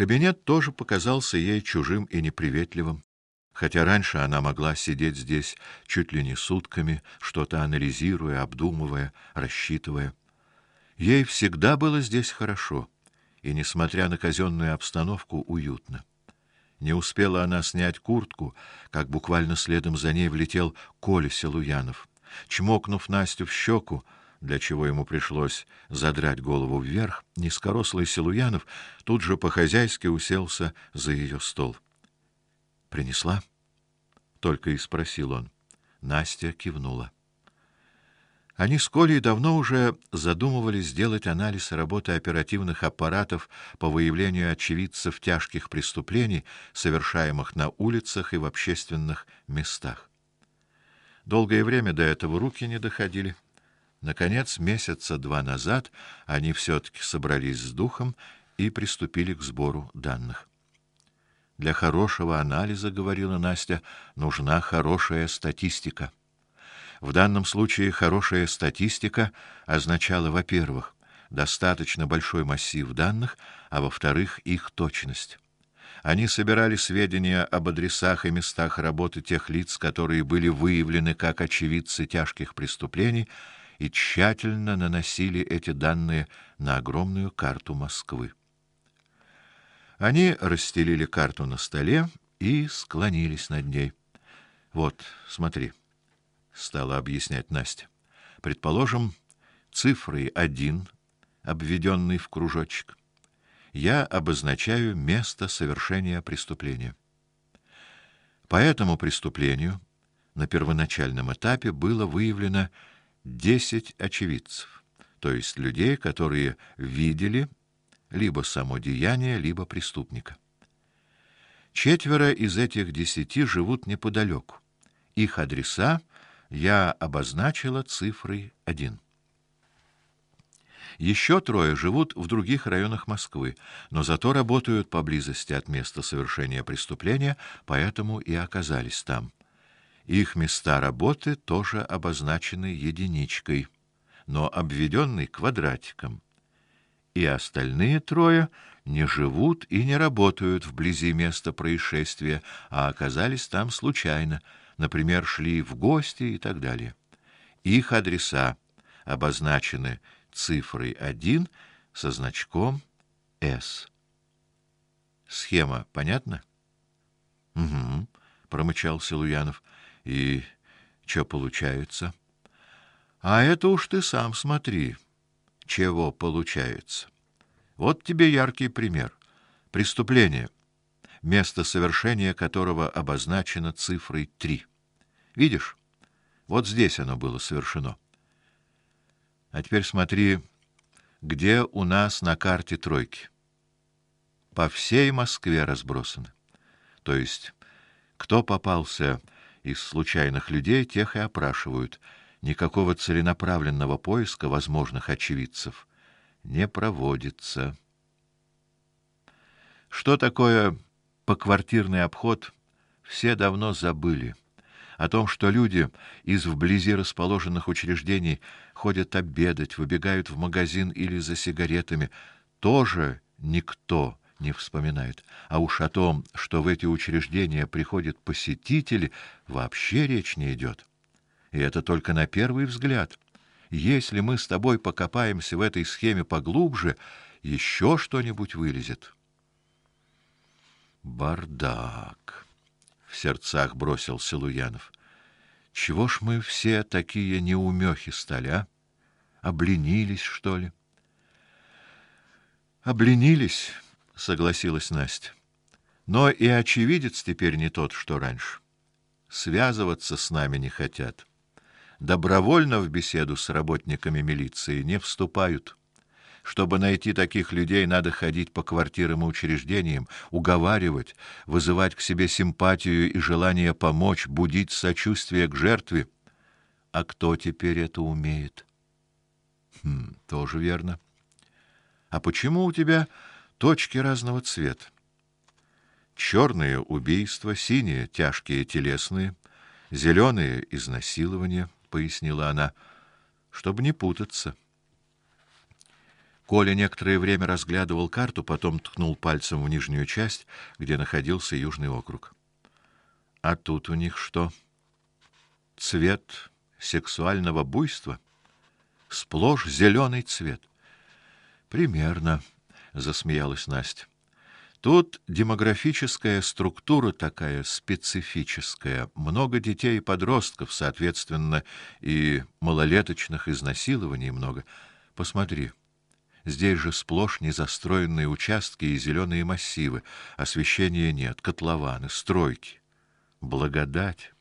Кабинет тоже показался ей чужим и неприветливым, хотя раньше она могла сидеть здесь чуть ли не сутками, что-то анализируя, обдумывая, рассчитывая. Ей всегда было здесь хорошо, и несмотря на казенную обстановку, уютно. Не успела она снять куртку, как буквально следом за ней влетел Коля Силуянов. Чмокнув Настю в щеку, для чего ему пришлось задрать голову вверх, низкорослый Силуянов тут же по-хозяйски уселся за ее стол. Принесла? только и спросил он. Настя кивнула. Они с Колей давно уже задумывались сделать анализ работы оперативных аппаратов по выявлению очевидцев тяжких преступлений, совершаемых на улицах и в общественных местах. Долгое время до этого руки не доходили. Наконец, месяца два назад они все таки собрались с духом и приступили к сбору данных. Для хорошего анализа, говорила Настя, нужна хорошая статистика. В данном случае хорошая статистика означала, во-первых, достаточно большой массив данных, а во-вторых, их точность. Они собирали сведения об адресах и местах работы тех лиц, которые были выявлены как очевидцы тяжких преступлений, и тщательно наносили эти данные на огромную карту Москвы. Они расстелили карту на столе и склонились над ней. Вот, смотри стала объяснять Настя. Предположим, цифрой один, обведенный в кружочек, я обозначаю место совершения преступления. По этому преступлению на первоначальном этапе было выявлено 10 очевидцев, то есть людей, которые видели либо само деяние, либо преступника. Четверо из этих десяти живут неподалеку. Их адреса я обозначила цифрой один. Еще трое живут в других районах Москвы, но зато работают поблизости от места совершения преступления, поэтому и оказались там. Их места работы тоже обозначены единичкой, но обведенной квадратиком. И остальные трое не живут и не работают вблизи места происшествия, а оказались там случайно например, шли в гости и так далее. Их адреса обозначены цифрой 1 со значком С. Схема понятна? Угу, промычал Силуянов. И что получается? А это уж ты сам смотри, чего получается. Вот тебе яркий пример. Преступление, место совершения которого обозначено цифрой 3. Видишь? Вот здесь оно было совершено. А теперь смотри, где у нас на карте тройки. По всей Москве разбросаны. То есть кто попался из случайных людей, тех и опрашивают. Никакого целенаправленного поиска возможных очевидцев не проводится. Что такое поквартирный обход, все давно забыли о том, что люди из вблизи расположенных учреждений ходят обедать, выбегают в магазин или за сигаретами, тоже никто не вспоминает. А уж о том, что в эти учреждения приходят посетители, вообще речь не идет. И это только на первый взгляд. Если мы с тобой покопаемся в этой схеме поглубже, еще что-нибудь вылезет. Бардак в сердцах бросил Силуянов. Чего ж мы все такие неумехи стали, а? Обленились, что ли? Обленились, согласилась Настя. Но и очевидец теперь не тот, что раньше. Связываться с нами не хотят. Добровольно в беседу с работниками милиции не вступают. Чтобы найти таких людей, надо ходить по квартирам и учреждениям, уговаривать, вызывать к себе симпатию и желание помочь, будить сочувствие к жертве. А кто теперь это умеет? Хм, тоже верно. А почему у тебя точки разного цвета? Черные убийства, синие тяжкие телесные, зеленые изнасилования, пояснила она, чтобы не путаться. Коля некоторое время разглядывал карту, потом ткнул пальцем в нижнюю часть, где находился Южный округ. А тут у них что? Цвет сексуального буйства? Сплошь зеленый цвет. Примерно, засмеялась Настя. Тут демографическая структура такая специфическая. Много детей и подростков, соответственно, и малолеточных изнасилований много. Посмотри. Здесь же сплошь незастроенные участки и зеленые массивы. Освещения нет, котлованы, стройки. Благодать.